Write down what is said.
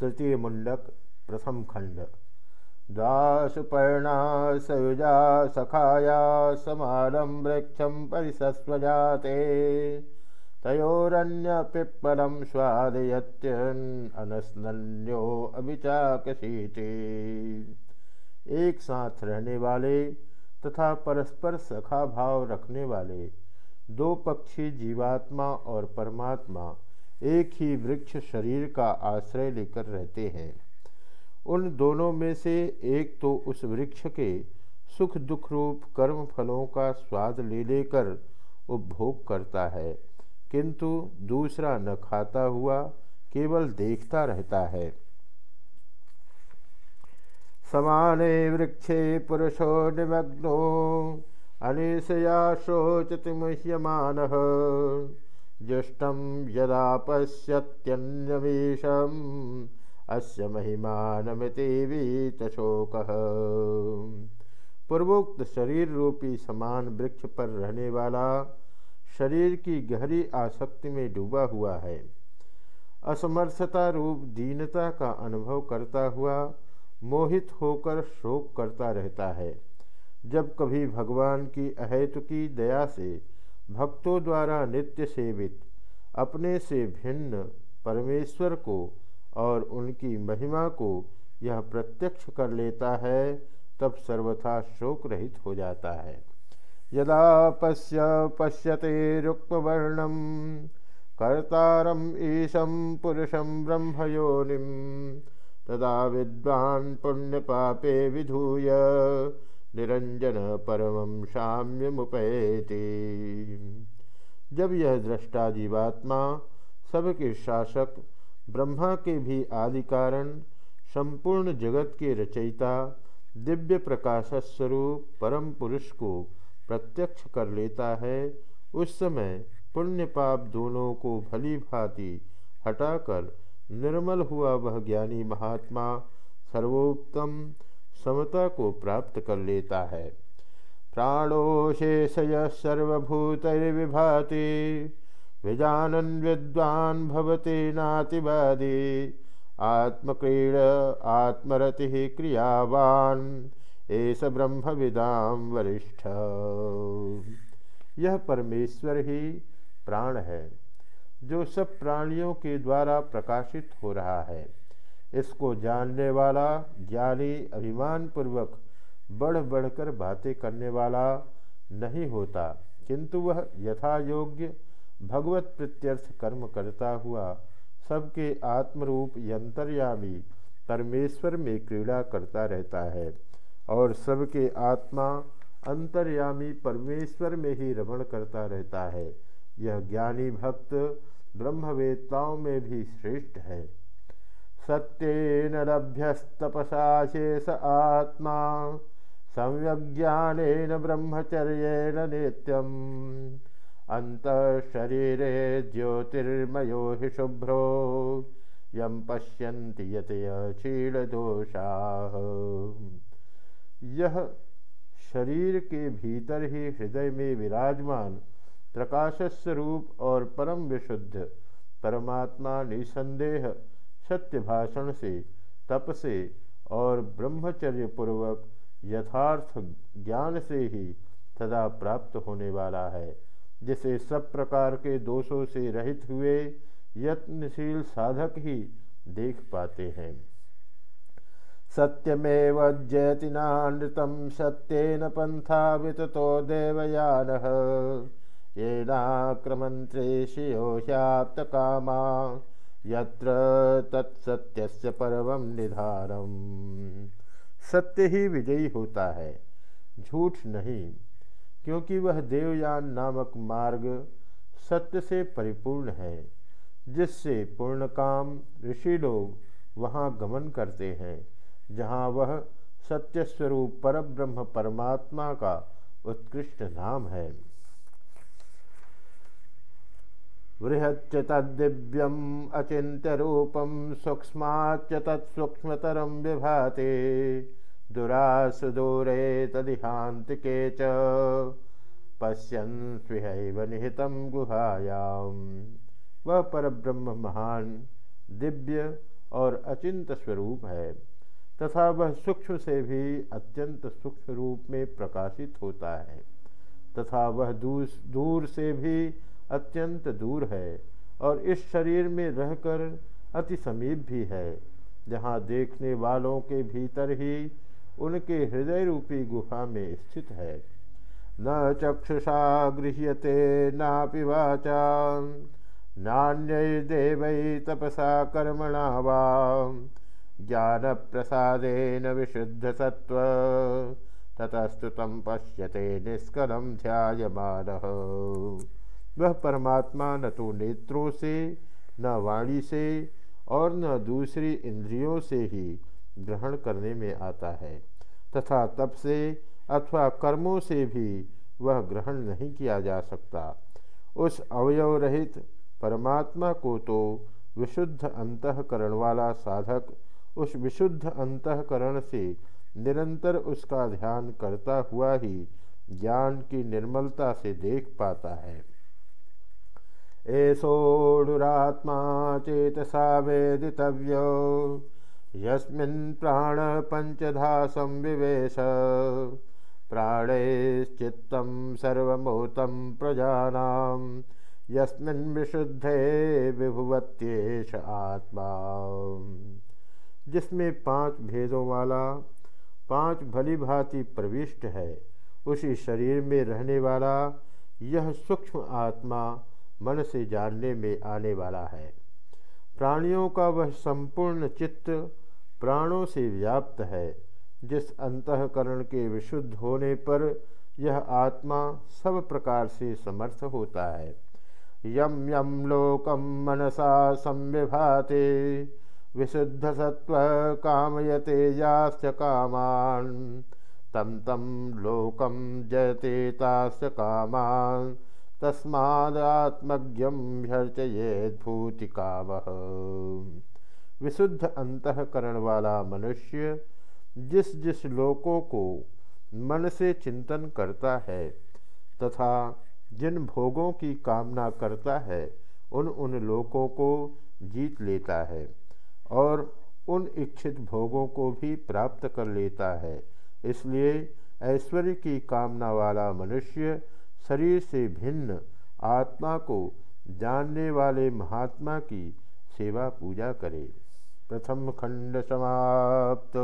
तृतीय मुंडक, प्रथम खंड। दासुपर्णा सयुजा सखाया समारम वृक्षम परिसस्वजाते। तयोरन्यपिप्पलं स्वादयत्यन् अनस्न्यो अभिचाकशीते एक साथ रहने वाले तथा परस्पर सखा भाव रखने वाले दो पक्षी जीवात्मा और परमात्मा एक ही वृक्ष शरीर का आश्रय लेकर रहते हैं। उन दोनों में से एक तो उस वृक्ष के सुख दुख रूप कर्म फलों का स्वाद ले लेकर उपभोग करता है, किंतु दूसरा न खाता हुआ, केवल देखता रहता है। समाने वृक्षे पुरुषो निमग्नो, अनिशया शोचति मुह्यमानः जुष्टं यदा पश्यत्यन्यमीशम्, अस्य महिमानमिति पूर्वोक्त शरीर रूपी समान वृक्ष पर रहने वाला शरीर की गहरी आसक्ति में डूबा हुआ है। असमर्थता रूप दीनता का अनुभव करता हुआ मोहित होकर शोक करता रहता है। जब कभी भगवान की अहेतुकी दया से भक्तों द्वारा नित्य सेवित, अपने से भिन्न परमेश्वर को और उनकी महिमा को यह प्रत्यक्ष कर लेता है, तब सर्वथा शोक रहित हो जाता है। यदा पश्य, पश्यते रुक्मवर्णम, कर्तारम ईशम पुरुषम ब्रह्मयोनिम, तदा विद्वान पुण्य पापे विधूय निरंजन परम साम्य मुपैति जब यह दृष्टा जीवात्मा सबके शासक, ब्रह्मा के भी आदि कारण, संपूर्ण जगत के रचयिता, दिव्य प्रकाश स्वरूप परम पुरुष को प्रत्यक्ष कर लेता है, उस समय पुण्य पाप दोनों को भली भांति हटाकर निर्मल हुआ वह ज्ञानी महात्मा सर्वोत्तम समता को प्राप्त कर लेता है। प्राणोशेषय सर्वभूतर्विभाति, विजानन विद्वान भवते नातिवादी, आत्मक्रीड आत्मरति क्रियावान एस ब्रह्म विदाम वरिष्ठ। यह परमेश्वर ही प्राण है, जो सब प्राणियों के द्वारा प्रकाशित हो रहा है। इसको जानने वाला, ज्ञानी अभिमान पूर्वक बढ़ बढ़कर बातें करने वाला नहीं होता। किंतु वह यथा योग्य भगवत प्रत्यर्थ कर्म करता हुआ सबके आत्मरूप यंतर्यामी परमेश्वर में क्रीड़ा करता रहता है और सबके आत्मा अंतर्यामी परमेश्वर में ही रमण करता रहता है। यह ज्ञानी भक्त ब्रह्मवेत्ताओं में भी श्रेष्ठ है। सत्येन लभ्यस्तपसा शेष आत्मा, संयज्ञानेन ब्रह्मचर्येण नित्यम्। अन्तःशरीरे ज्योतिर्मयो हि शुभ्रो यम पश्यन्ति यह शरीर के भीतर ही हृदय में विराजमान प्रकाश स्वरूप और परम विशुद्ध, परमात्मा निसंदेह सत्य भाषण से, तप से और ब्रह्मचर्य पूर्वक यथार्थ ज्ञान से ही सदा प्राप्त होने वाला है, जिसे सब प्रकार के दोषों से रहित हुए यत्नशील साधक ही देख पाते हैं। सत्यमेव जयतिनानृतम सत्येन पंथा विततो देवयान येनाक्रमंत्रे शियोह्याप्त कामा यत्र तत्सत्यस्य परम निधारम सत्य ही विजयी होता है, झूठ नहीं, क्योंकि वह देवयान नामक मार्ग सत्य से परिपूर्ण है, जिससे पूर्ण काम ऋषि लोग वहाँ गमन करते हैं, जहाँ वह सत्य स्वरूप परब्रह्म परमात्मा का उत्कृष्ट नाम है। बृहच्च तद्दिव्यम अचिंत्य रूपम सूक्ष्माच तत्सूक्ष्मतरम विभाते दुरासुदूरे तदिहांतिके च। पश्यन् स्विहैव निहितं गुहायाम। वह परब्रह्म महान, दिव्य और अचिंत स्वरूप है। तथा वह सूक्ष्म से भी अत्यंत सूक्ष्म रूप में प्रकाशित होता है। तथा वह दूर से भी अत्यंत दूर है और इस शरीर में रहकर अति समीप भी है। जहाँ देखने वालों के भीतर ही उनके हृदय रूपी गुफा में स्थित है। न चक्षुषा गृह्यते नापि वाचा नान्यदेव तपसा कर्मणा वा ज्ञान प्रसादेन विशुद्ध सत्व ततस्तुतम पश्यते निष्कलम ध्यायमान। वह परमात्मा न तो नेत्रों से, न वाणी से और न दूसरी इंद्रियों से ही ग्रहण करने में आता है। तथा तप से अथवा कर्मों से भी वह ग्रहण नहीं किया जा सकता। उस अवयव रहित परमात्मा को तो विशुद्ध अंतकरण वाला साधक उस विशुद्ध अंतकरण से निरंतर उसका ध्यान करता हुआ ही ज्ञान की निर्मलता से देख पाता है। एषोडुरात्मा चेतसा वेदितव्यो। यस्मिन् प्राणपञ्चधा संविवेश प्राणैश्चित्तं सर्वमूतं प्रजानां। यस्मिन् विशुद्धे विभुवत्येश आत्मा। जिसमें पाँच भेदों वाला, पाँच भली भांति प्रविष्ट है, उसी शरीर में रहने वाला, यह सूक्ष्म आत्मा मन से जानने में आने वाला है। प्राणियों का वह संपूर्ण चित्त प्राणों से व्याप्त है, जिस अंतकरण के विशुद्ध होने पर यह आत्मा सब प्रकार से समर्थ होता है। यम यम लोकम मनसा संविभाते, विशुद्ध सत्व कामयते याश्च कामान तम तम लोकम जयते ताश्च कामान। तस्मात्मज्ञम भूति काम विशुद्ध अंतकरण वाला मनुष्य जिस जिस लोकों को मन से चिंतन करता है तथा जिन भोगों की कामना करता है, उन उन लोकों को जीत लेता है और उन इच्छित भोगों को भी प्राप्त कर लेता है। इसलिए ऐश्वर्य की कामना वाला मनुष्य शरीर से भिन्न आत्मा को जानने वाले महात्मा की सेवा पूजा करें। प्रथम खंड समाप्त।